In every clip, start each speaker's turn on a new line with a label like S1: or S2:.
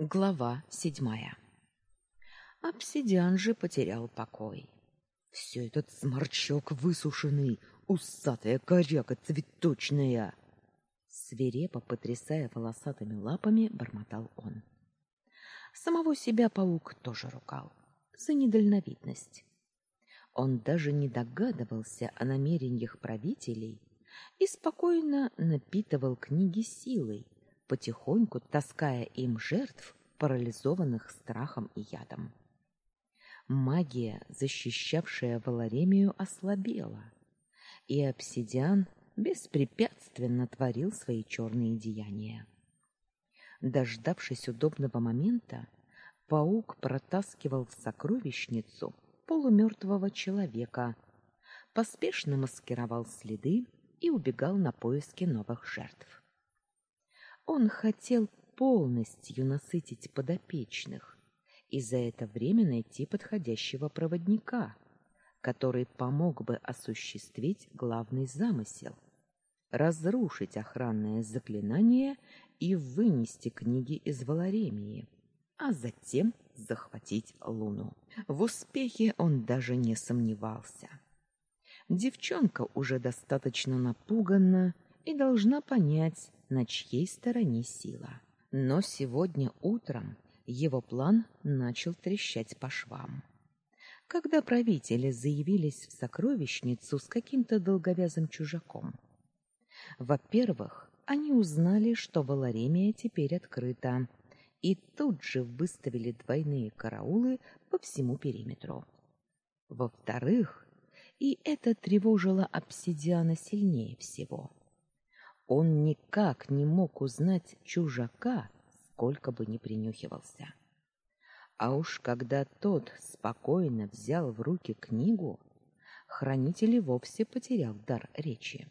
S1: Глава седьмая. Обсидиан же потерял покой. Все этот сморчок высушенный, усатая коряка цветочная. Свирепо потрясая волосатыми лапами, бормотал он. Самого себя паук тоже ругал за недальновидность. Он даже не догадывался о намерениях правителей и спокойно напитывал книги силой, потихоньку таская им жертв, парализованных страхом и ядом. Магия, защищавшая Валаремию, ослабела, и обсидиан беспрепятственно творил свои черные деяния. Дождавшись удобного момента, паук протаскивал в сокровищницу полумертвого человека, поспешно маскировал следы и убегал на поиски новых жертв. Он хотел полностью насытить подопечных и за это время найти подходящего проводника, который помог бы осуществить главный замысел разрушить охранное заклинание и вынести книги из Валаремии, а затем захватить Луну. В успехе он даже не сомневался. Девчонка уже достаточно напугана и должна понять, на чьей стороне сила. Но сегодня утром его план начал трещать по швам. Когда правители заявились в сокровищницу с каким-то долговязым чужаком. Во-первых, они узнали, что Валаремия теперь открыта, и тут же выставили двойные караулы по всему периметру. Во-вторых, и это тревожило обсидиана сильнее всего. Он никак не мог узнать чужака, сколько бы ни принюхивался. А уж когда тот спокойно взял в руки книгу, хранитель и вовсе потерял дар речи.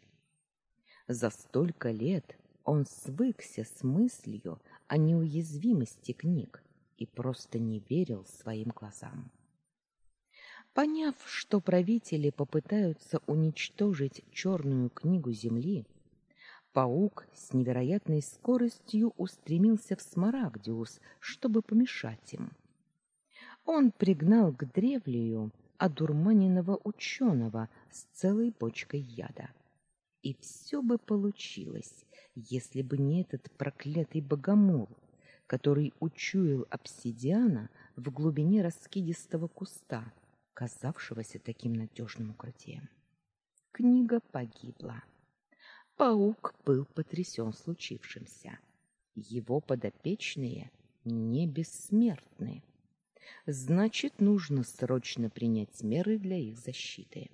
S1: За столько лет он свыкся с мыслью о неуязвимости книг и просто не верил своим глазам. Поняв, что правители попытаются уничтожить черную книгу земли, Паук с невероятной скоростью устремился в Смарагдиус, чтобы помешать им. Он пригнал к древлию одурманенного ученого с целой бочкой яда. И все бы получилось, если бы не этот проклятый богомол, который учуял обсидиана в глубине раскидистого куста, казавшегося таким надежным укрытием. Книга погибла. Паук был потрясен случившимся. Его подопечные не бессмертны. Значит, нужно срочно принять меры для их защиты.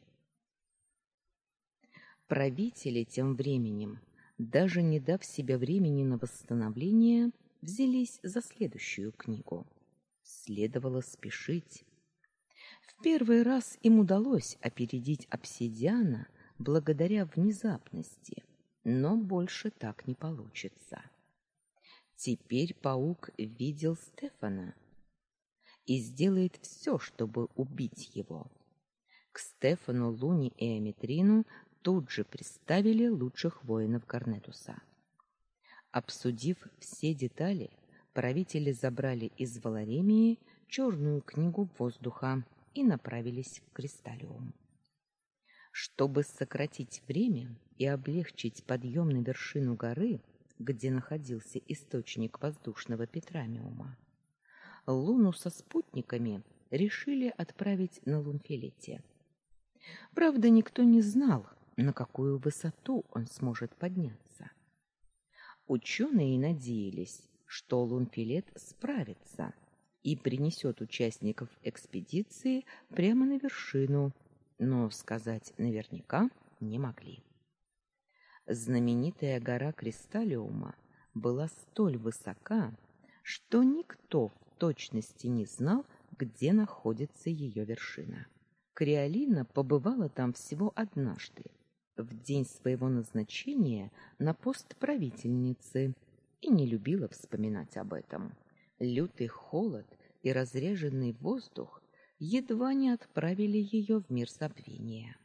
S1: Правители тем временем, даже не дав себе времени на восстановление, взялись за следующую книгу. Следовало спешить. В первый раз им удалось опередить обсидиана благодаря внезапности – но больше так не получится. Теперь паук видел Стефана и сделает все, чтобы убить его. К Стефану, Луни и Аметрину тут же приставили лучших воинов Корнетуса. Обсудив все детали, правители забрали из Валаремии черную книгу воздуха и направились в Кристаллиум. Чтобы сократить время и облегчить подъем на вершину горы, где находился источник воздушного петрамиума, Луну со спутниками решили отправить на Лунфилете. Правда, никто не знал, на какую высоту он сможет подняться. Ученые надеялись, что Лунфилет справится и принесет участников экспедиции прямо на вершину но сказать наверняка не могли. Знаменитая гора Кристаллиума была столь высока, что никто в точности не знал, где находится ее вершина. Криолина побывала там всего однажды, в день своего назначения на пост правительницы, и не любила вспоминать об этом. Лютый холод и разреженный воздух едва не отправили ее в мир забвения.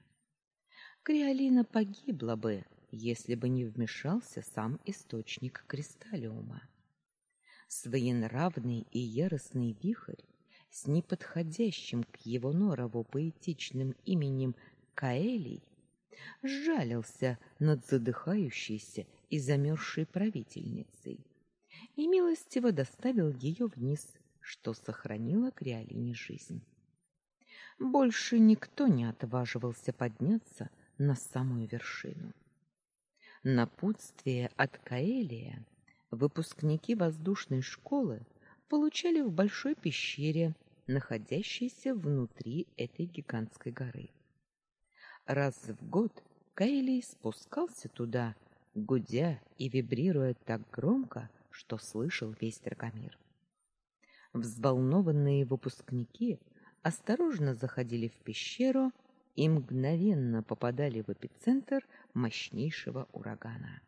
S1: Криолина погибла бы, если бы не вмешался сам источник кристаллиума. Своенравный и яростный вихрь с неподходящим к его норову поэтичным именем Каэлий сжалился над задыхающейся и замерзшей правительницей и милостиво доставил ее вниз, что сохранило Криолине жизнь. Больше никто не отваживался подняться на самую вершину. Напутствие от Каэлия выпускники воздушной школы получали в большой пещере, находящейся внутри этой гигантской горы. Раз в год Каэлий спускался туда, гудя и вибрируя так громко, что слышал весь Драгомир. Взволнованные выпускники осторожно заходили в пещеру и мгновенно попадали в эпицентр мощнейшего урагана.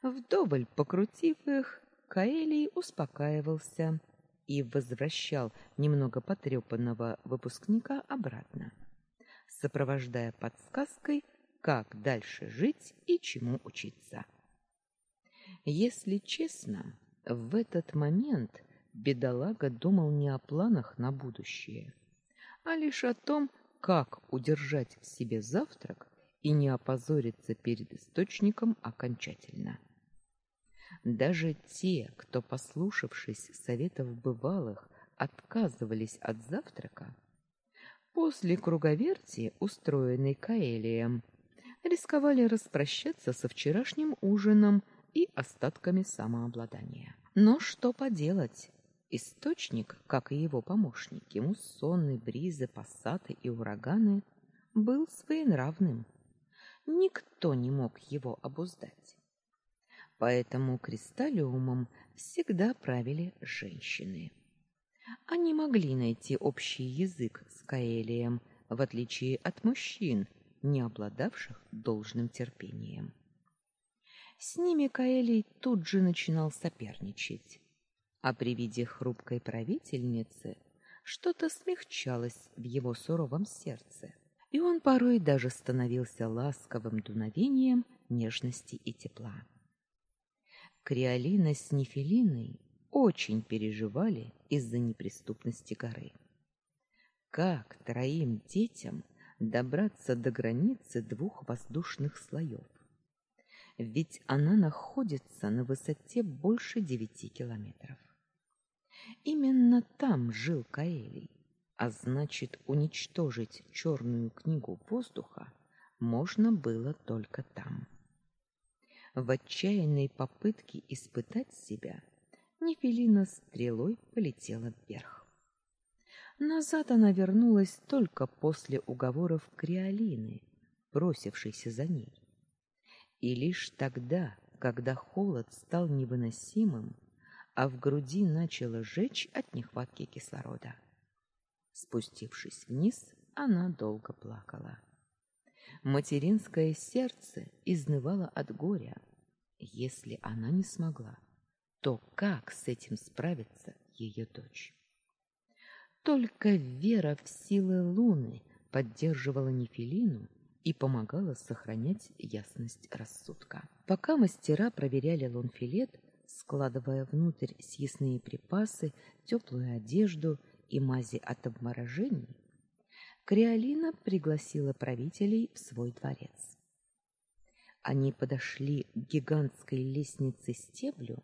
S1: Вдоволь покрутив их, Каэлий успокаивался и возвращал немного потрепанного выпускника обратно, сопровождая подсказкой, как дальше жить и чему учиться. Если честно, в этот момент бедолага думал не о планах на будущее, а лишь о том, как удержать в себе завтрак и не опозориться перед источником окончательно. Даже те, кто, послушавшись советов бывалых, отказывались от завтрака, после круговерти, устроенной Каэлием, рисковали распрощаться со вчерашним ужином и остатками самообладания. Но что поделать? Источник, как и его помощники, муссоны, бризы, пассаты и ураганы, был своенравным. Никто не мог его обуздать. Поэтому кристаллиумом всегда правили женщины. Они могли найти общий язык с Каэлием, в отличие от мужчин, не обладавших должным терпением. С ними Каэлий тут же начинал соперничать а при виде хрупкой правительницы что-то смягчалось в его суровом сердце, и он порой даже становился ласковым дуновением нежности и тепла. Криолина с Нефелиной очень переживали из-за неприступности горы. Как троим детям добраться до границы двух воздушных слоев? Ведь она находится на высоте больше девяти километров. Именно там жил Каэлий, а значит, уничтожить черную книгу воздуха можно было только там. В отчаянной попытке испытать себя Нефелина стрелой полетела вверх. Назад она вернулась только после уговоров Криолины, бросившейся за ней. И лишь тогда, когда холод стал невыносимым, а в груди начало жечь от нехватки кислорода. Спустившись вниз, она долго плакала. Материнское сердце изнывало от горя. Если она не смогла, то как с этим справится ее дочь? Только вера в силы Луны поддерживала Нефелину и помогала сохранять ясность рассудка. Пока мастера проверяли лунфилет, складывая внутрь съестные припасы, теплую одежду и мази от обморожений, Криолина пригласила правителей в свой дворец. Они подошли к гигантской лестнице-стеблю,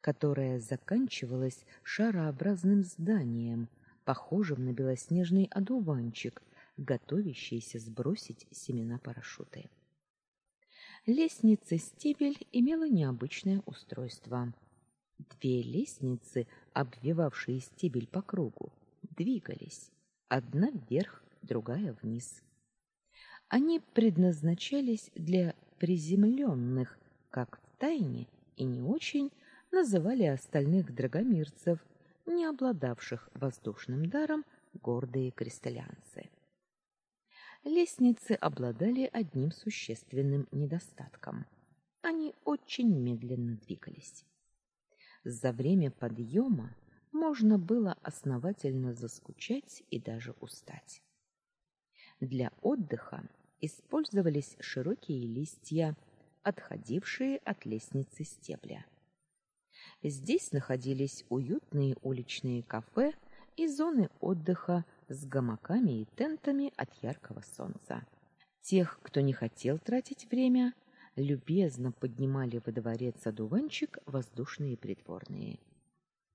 S1: которая заканчивалась шарообразным зданием, похожим на белоснежный одуванчик, готовящийся сбросить семена парашюта. Лестница-стебель имела необычное устройство. Две лестницы, обвивавшие стебель по кругу, двигались, одна вверх, другая вниз. Они предназначались для приземленных, как в тайне и не очень называли остальных драгомирцев, не обладавших воздушным даром, гордые кристаллянцы лестницы обладали одним существенным недостатком. Они очень медленно двигались. За время подъема можно было основательно заскучать и даже устать. Для отдыха использовались широкие листья, отходившие от лестницы стебля. Здесь находились уютные уличные кафе и зоны отдыха с гамаками и тентами от яркого солнца. Тех, кто не хотел тратить время, любезно поднимали во дворец одуванчик воздушные придворные.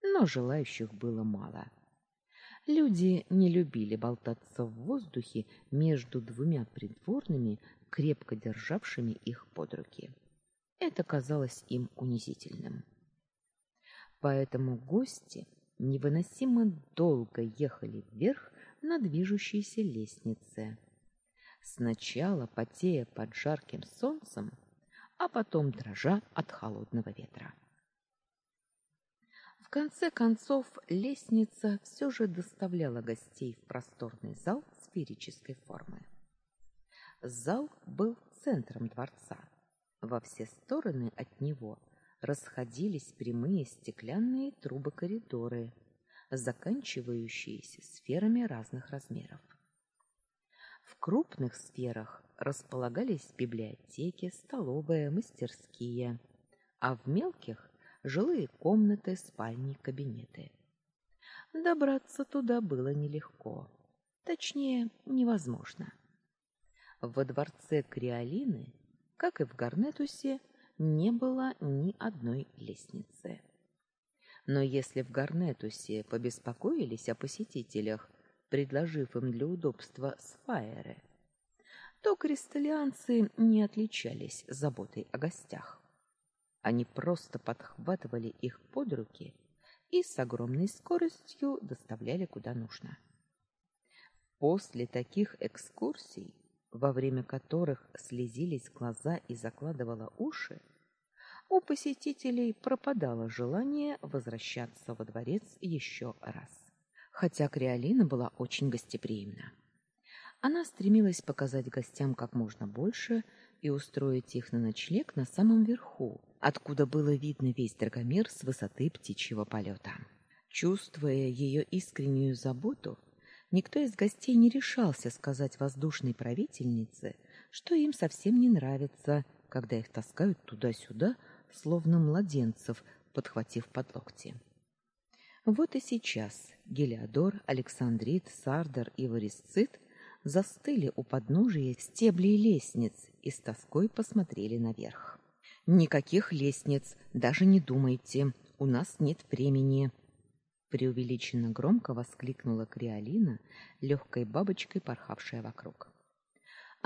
S1: Но желающих было мало. Люди не любили болтаться в воздухе между двумя придворными, крепко державшими их под руки. Это казалось им унизительным. Поэтому гости невыносимо долго ехали вверх на движущейся лестнице. Сначала потея под жарким солнцем, а потом дрожа от холодного ветра. В конце концов, лестница все же доставляла гостей в просторный зал сферической формы. Зал был центром дворца. Во все стороны от него расходились прямые стеклянные трубы-коридоры, заканчивающиеся сферами разных размеров. В крупных сферах располагались библиотеки, столовая, мастерские, а в мелких жилые комнаты, спальни, кабинеты. Добраться туда было нелегко, точнее, невозможно. Во дворце Криолины, как и в Гарнетусе, не было ни одной лестницы. Но если в Гарнетусе побеспокоились о посетителях, предложив им для удобства сфаеры, то кристаллианцы не отличались заботой о гостях. Они просто подхватывали их под руки и с огромной скоростью доставляли куда нужно. После таких экскурсий, во время которых слезились глаза и закладывало уши, у посетителей пропадало желание возвращаться во дворец еще раз. Хотя Криолина была очень гостеприимна. Она стремилась показать гостям как можно больше и устроить их на ночлег на самом верху, откуда было видно весь Драгомир с высоты птичьего полета. Чувствуя ее искреннюю заботу, никто из гостей не решался сказать воздушной правительнице, что им совсем не нравится, когда их таскают туда-сюда, словно младенцев, подхватив под локти. Вот и сейчас Гелиодор, Александрит, Сардар и Варисцит застыли у подножия стеблей лестниц и с тоской посмотрели наверх. Никаких лестниц, даже не думайте, у нас нет времени, преувеличенно громко воскликнула Криолина, легкой бабочкой порхавшая вокруг.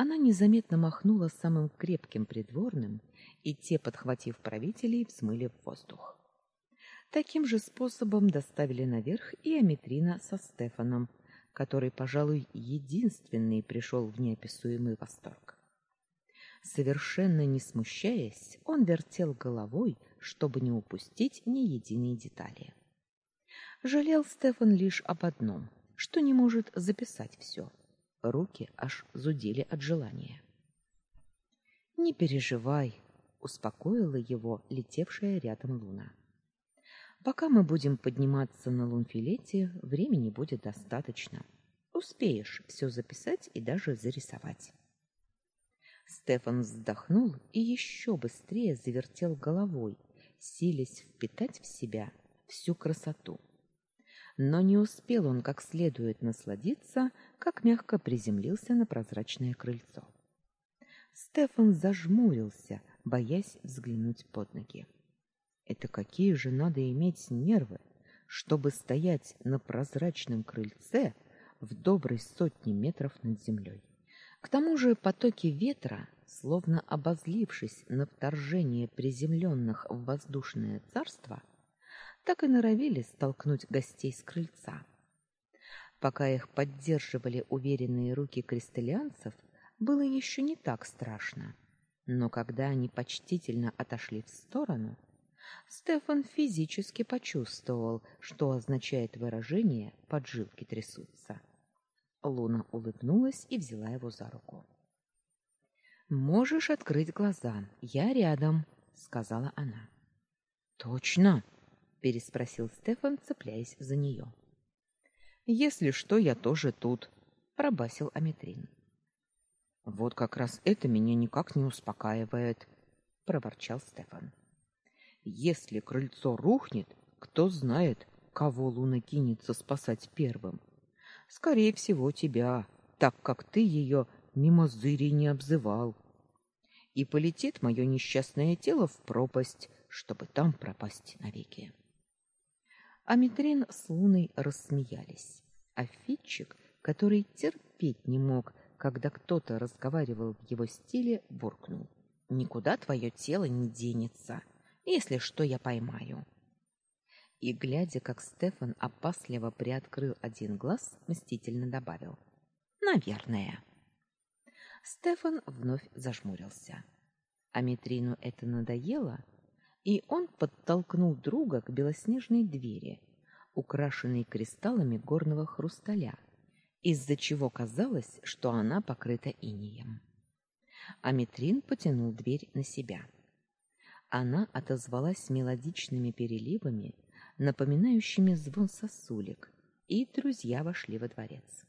S1: Она незаметно махнула самым крепким придворным, и те, подхватив правителей, взмыли в воздух. Таким же способом доставили наверх и Аметрина со Стефаном, который, пожалуй, единственный пришел в неописуемый восторг. Совершенно не смущаясь, он вертел головой, чтобы не упустить ни единой детали. Жалел Стефан лишь об одном, что не может записать все. Руки аж зудели от желания. Не переживай, успокоила его летевшая рядом Луна. Пока мы будем подниматься на Лунфилете, времени будет достаточно. Успеешь все записать и даже зарисовать. Стефан вздохнул и еще быстрее завертел головой, силясь впитать в себя всю красоту. Но не успел он как следует насладиться, как мягко приземлился на прозрачное крыльцо. Стефан зажмурился, боясь взглянуть под ноги. Это какие же надо иметь нервы, чтобы стоять на прозрачном крыльце в доброй сотни метров над землей. К тому же потоки ветра, словно обозлившись на вторжение приземленных в воздушное царство, так и норовили столкнуть гостей с крыльца. Пока их поддерживали уверенные руки кристаллианцев, было еще не так страшно. Но когда они почтительно отошли в сторону, Стефан физически почувствовал, что означает выражение «поджилки трясутся». Луна улыбнулась и взяла его за руку. «Можешь открыть глаза, я рядом», — сказала она. «Точно?» — переспросил Стефан, цепляясь за нее. «Если что, я тоже тут», — пробасил Аметрин. «Вот как раз это меня никак не успокаивает», — проворчал Стефан. Если крыльцо рухнет, кто знает, кого Луна кинется спасать первым. Скорее всего, тебя, так как ты ее мимо зыри не обзывал. И полетит мое несчастное тело в пропасть, чтобы там пропасть навеки. Амитрин с Луной рассмеялись, а Фитчик, который терпеть не мог, когда кто-то разговаривал в его стиле, буркнул: "Никуда твое тело не денется. Если что, я поймаю". И глядя, как Стефан опасливо приоткрыл один глаз, мстительно добавил: "Наверное". Стефан вновь зажмурился. А Митрину это надоело, и он подтолкнул друга к белоснежной двери, украшенной кристаллами горного хрусталя, из-за чего казалось, что она покрыта инеем. Аметрин потянул дверь на себя. Она отозвалась мелодичными переливами, напоминающими звон сосулек, и друзья вошли во дворец.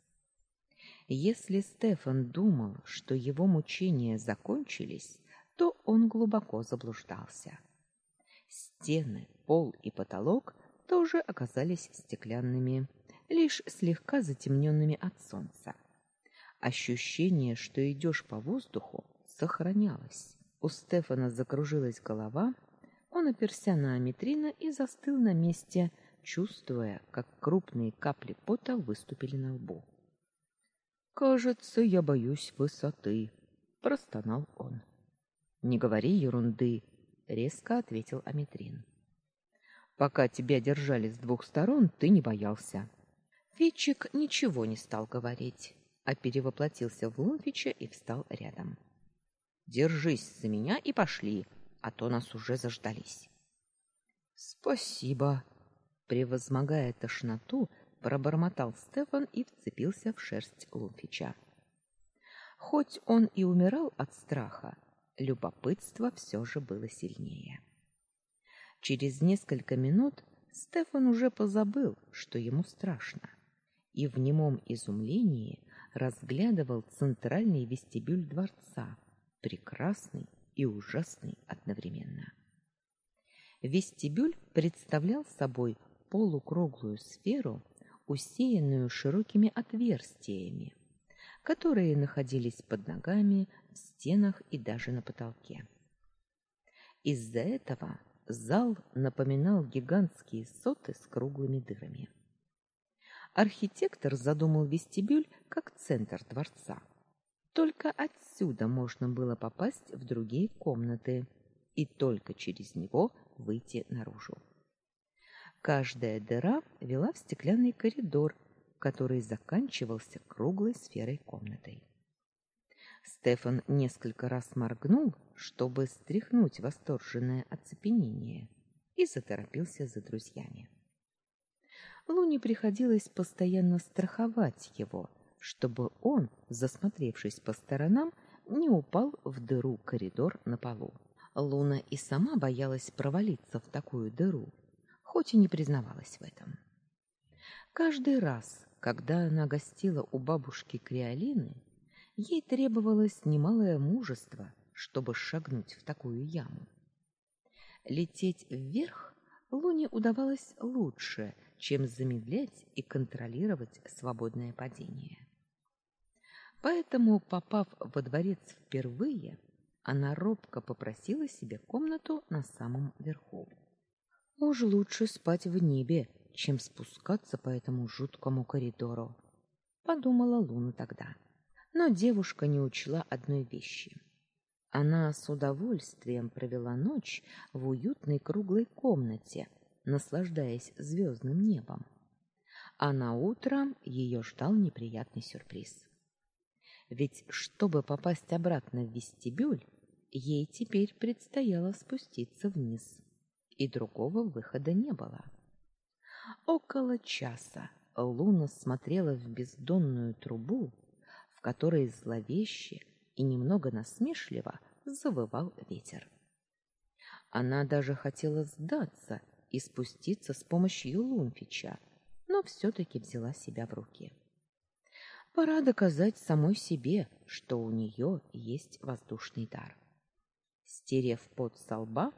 S1: Если Стефан думал, что его мучения закончились, то он глубоко заблуждался. Стены, пол и потолок тоже оказались стеклянными, лишь слегка затемненными от солнца. Ощущение, что идешь по воздуху, сохранялось. У Стефана закружилась голова, он оперся на Аметрина и застыл на месте, чувствуя, как крупные капли пота выступили на лбу. «Кажется, я боюсь высоты», — простонал он. «Не говори ерунды», — резко ответил Аметрин. «Пока тебя держали с двух сторон, ты не боялся. Фитчик ничего не стал говорить, а перевоплотился в Лунфича и встал рядом. Держись за меня и пошли, а то нас уже заждались. Спасибо, превозмогая тошноту, пробормотал Стефан и вцепился в шерсть Лунфича. Хоть он и умирал от страха, любопытство все же было сильнее. Через несколько минут Стефан уже позабыл, что ему страшно и в немом изумлении разглядывал центральный вестибюль дворца, прекрасный и ужасный одновременно. Вестибюль представлял собой полукруглую сферу, усеянную широкими отверстиями, которые находились под ногами, стенах и даже на потолке. Из-за этого зал напоминал гигантские соты с круглыми дырами. Архитектор задумал вестибюль как центр дворца. Только отсюда можно было попасть в другие комнаты и только через него выйти наружу. Каждая дыра вела в стеклянный коридор, который заканчивался круглой сферой комнатой. Стефан несколько раз моргнул, чтобы стряхнуть восторженное оцепенение, и заторопился за друзьями. Луне приходилось постоянно страховать его, чтобы он, засмотревшись по сторонам, не упал в дыру коридор на полу. Луна и сама боялась провалиться в такую дыру, хоть и не признавалась в этом. Каждый раз, когда она гостила у бабушки Криолины, ей требовалось немалое мужество, чтобы шагнуть в такую яму. Лететь вверх Луне удавалось лучше, чем замедлять и контролировать свободное падение. Поэтому, попав во дворец впервые, она робко попросила себе комнату на самом верху. Уж лучше спать в небе, чем спускаться по этому жуткому коридору, подумала Луна тогда. Но девушка не учла одной вещи. Она с удовольствием провела ночь в уютной круглой комнате, наслаждаясь звездным небом. А на утро ее ждал неприятный сюрприз. Ведь чтобы попасть обратно в вестибюль, ей теперь предстояло спуститься вниз, и другого выхода не было. Около часа Луна смотрела в бездонную трубу, в которой зловеще и немного насмешливо завывал ветер. Она даже хотела сдаться и спуститься с помощью Лумфича, но все таки взяла себя в руки. Пора доказать самой себе, что у нее есть воздушный дар. Стерев пот со лба,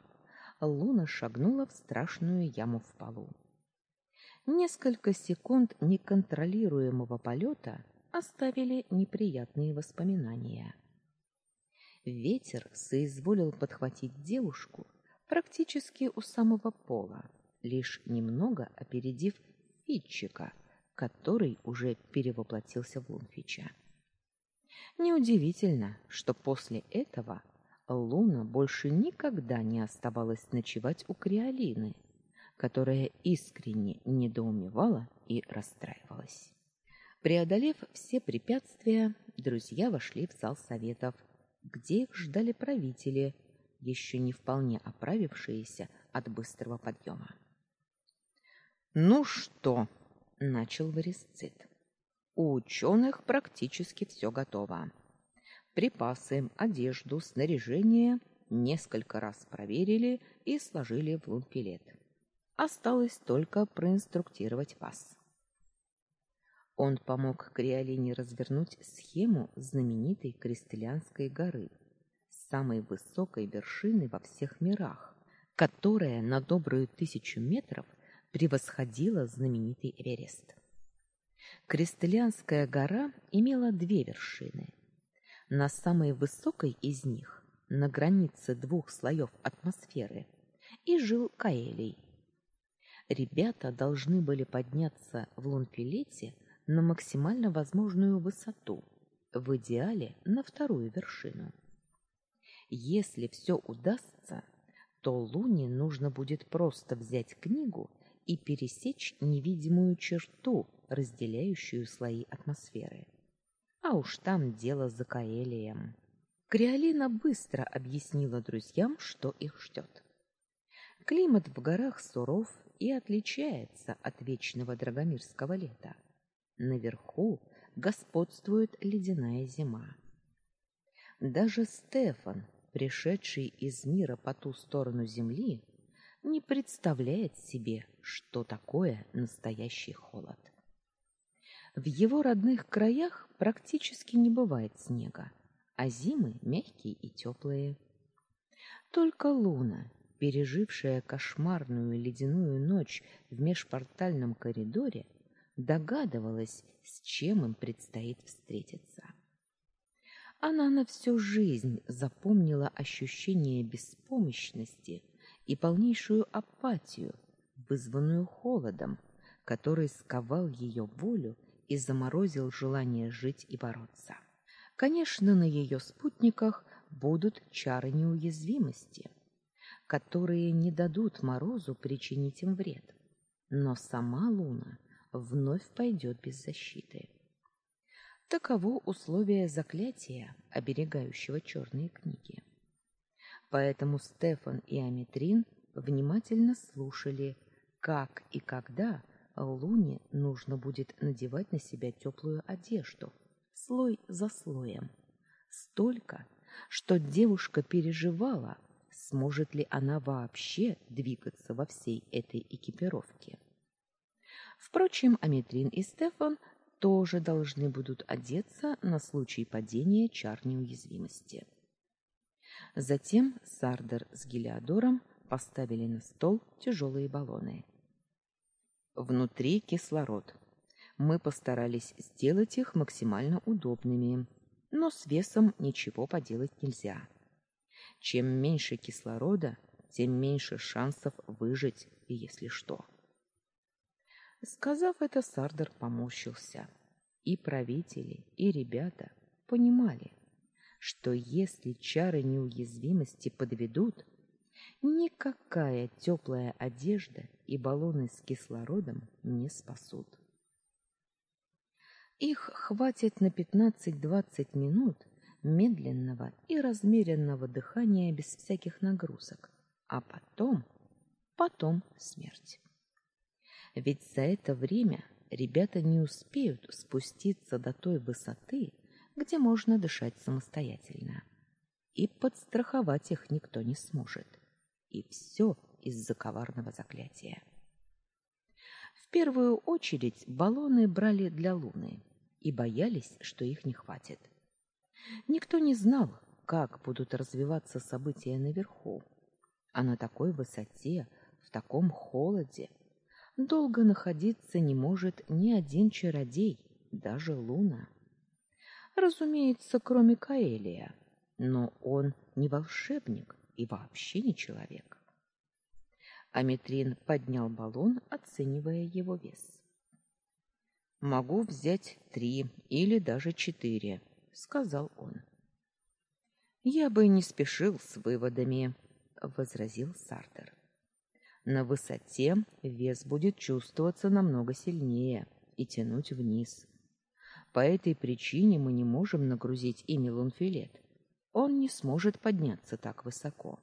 S1: Луна шагнула в страшную яму в полу. Несколько секунд неконтролируемого полета оставили неприятные воспоминания. Ветер соизволил подхватить девушку практически у самого пола, лишь немного опередив Фитчика, который уже перевоплотился в Лунфича. Неудивительно, что после этого Луна больше никогда не оставалась ночевать у Криолины, которая искренне недоумевала и расстраивалась. Преодолев все препятствия, друзья вошли в зал советов, где их ждали правители, еще не вполне оправившиеся от быстрого подъема. «Ну что?» — начал Варисцит. «У ученых практически все готово. Припасы, одежду, снаряжение несколько раз проверили и сложили в лунпилет. Осталось только проинструктировать вас. Он помог Криолине развернуть схему знаменитой Кристаллианской горы, самой высокой вершины во всех мирах, которая на добрую тысячу метров превосходила знаменитый Эверест. Кристаллианская гора имела две вершины – на самой высокой из них, на границе двух слоев атмосферы, и жил Каэлий. Ребята должны были подняться в Лунфилете на максимально возможную высоту, в идеале на вторую вершину. Если все удастся, то Луне нужно будет просто взять книгу и пересечь невидимую черту, разделяющую слои атмосферы. А уж там дело за Каэлием. Криолина быстро объяснила друзьям, что их ждет. Климат в горах суров и отличается от вечного драгомирского лета. Наверху господствует ледяная зима. Даже Стефан, пришедший из мира по ту сторону земли, не представляет себе, что такое настоящий холод. В его родных краях практически не бывает снега, а зимы мягкие и теплые. Только Луна, пережившая кошмарную ледяную ночь в межпортальном коридоре, догадывалась, с чем им предстоит встретиться. Она на всю жизнь запомнила ощущение беспомощности и полнейшую апатию, вызванную холодом, который сковал ее волю и заморозил желание жить и бороться. Конечно, на ее спутниках будут чары неуязвимости, которые не дадут морозу причинить им вред. Но сама Луна вновь пойдет без защиты. Таково условие заклятия, оберегающего черные книги. Поэтому Стефан и Аметрин внимательно слушали, как и когда Луне нужно будет надевать на себя теплую одежду, слой за слоем. Столько, что девушка переживала, сможет ли она вообще двигаться во всей этой экипировке. Впрочем, Аметрин и Стефан тоже должны будут одеться на случай падения чар неуязвимости. Затем Сардер с Гелиодором поставили на стол тяжелые баллоны. Внутри кислород. Мы постарались сделать их максимально удобными, но с весом ничего поделать нельзя. Чем меньше кислорода, тем меньше шансов выжить, если что. Сказав это, Сардер поморщился. И правители, и ребята понимали, что если чары неуязвимости подведут, никакая теплая одежда и баллоны с кислородом не спасут. Их хватит на 15-20 минут медленного и размеренного дыхания без всяких нагрузок, а потом, потом смерть. Ведь за это время ребята не успеют спуститься до той высоты, где можно дышать самостоятельно. И подстраховать их никто не сможет. И все из-за коварного заклятия. В первую очередь баллоны брали для Луны и боялись, что их не хватит. Никто не знал, как будут развиваться события наверху, А на такой высоте, в таком холоде, долго находиться не может ни один чародей, даже Луна. Разумеется, кроме Каэлия, но он не волшебник и вообще не человек. Аметрин поднял баллон, оценивая его вес. Могу взять три или даже четыре, сказал он. Я бы не спешил с выводами, возразил Сартер. На высоте вес будет чувствоваться намного сильнее и тянуть вниз. По этой причине мы не можем нагрузить ими лунфилет. Он не сможет подняться так высоко.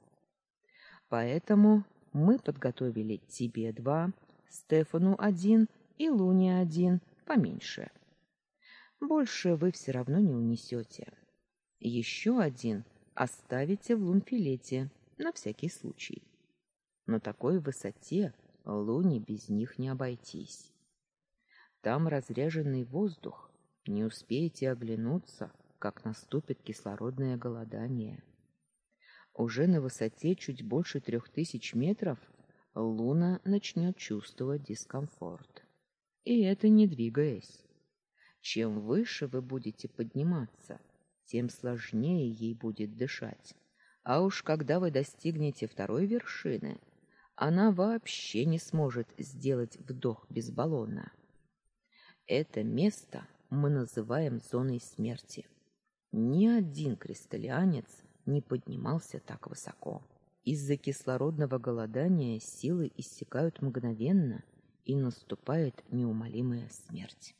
S1: Поэтому мы подготовили тебе два, Стефану один и Луне один, поменьше. Больше вы все равно не унесете. Еще один оставите в лунфилете на всякий случай. На такой высоте Луне без них не обойтись. Там разряженный воздух, не успеете оглянуться, как наступит кислородное голодание. Уже на высоте чуть больше трех тысяч метров Луна начнет чувствовать дискомфорт. И это не двигаясь. Чем выше вы будете подниматься, тем сложнее ей будет дышать. А уж когда вы достигнете второй вершины, она вообще не сможет сделать вдох без баллона. Это место мы называем зоной смерти. Ни один кристаллианец не поднимался так высоко. Из-за кислородного голодания силы иссякают мгновенно, и наступает неумолимая смерть.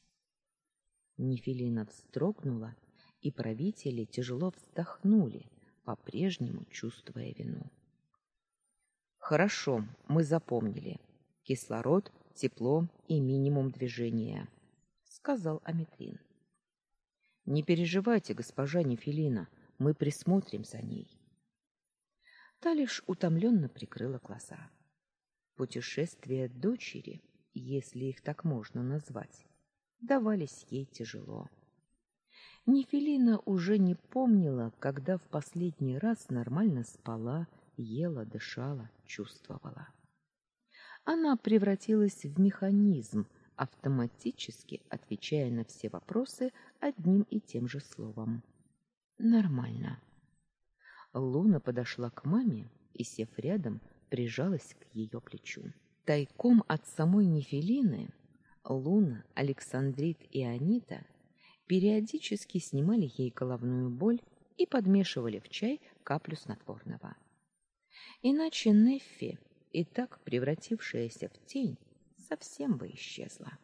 S1: Нефилина вздрогнула, и правители тяжело вздохнули, по-прежнему чувствуя вину. Хорошо, мы запомнили. Кислород, тепло и минимум движения, сказал Аметрин. Не переживайте, госпожа Нефилина, мы присмотрим за ней. Та лишь утомленно прикрыла глаза. Путешествия дочери, если их так можно назвать, давались ей тяжело. Нефилина уже не помнила, когда в последний раз нормально спала, ела, дышала, чувствовала. Она превратилась в механизм, автоматически отвечая на все вопросы одним и тем же словом. Нормально. Луна подошла к маме и, сев рядом, прижалась к ее плечу. Тайком от самой Нефелины Луна, Александрит и Анита периодически снимали ей головную боль и подмешивали в чай каплю снотворного. Иначе Неффи, и так превратившаяся в тень, совсем бы исчезла.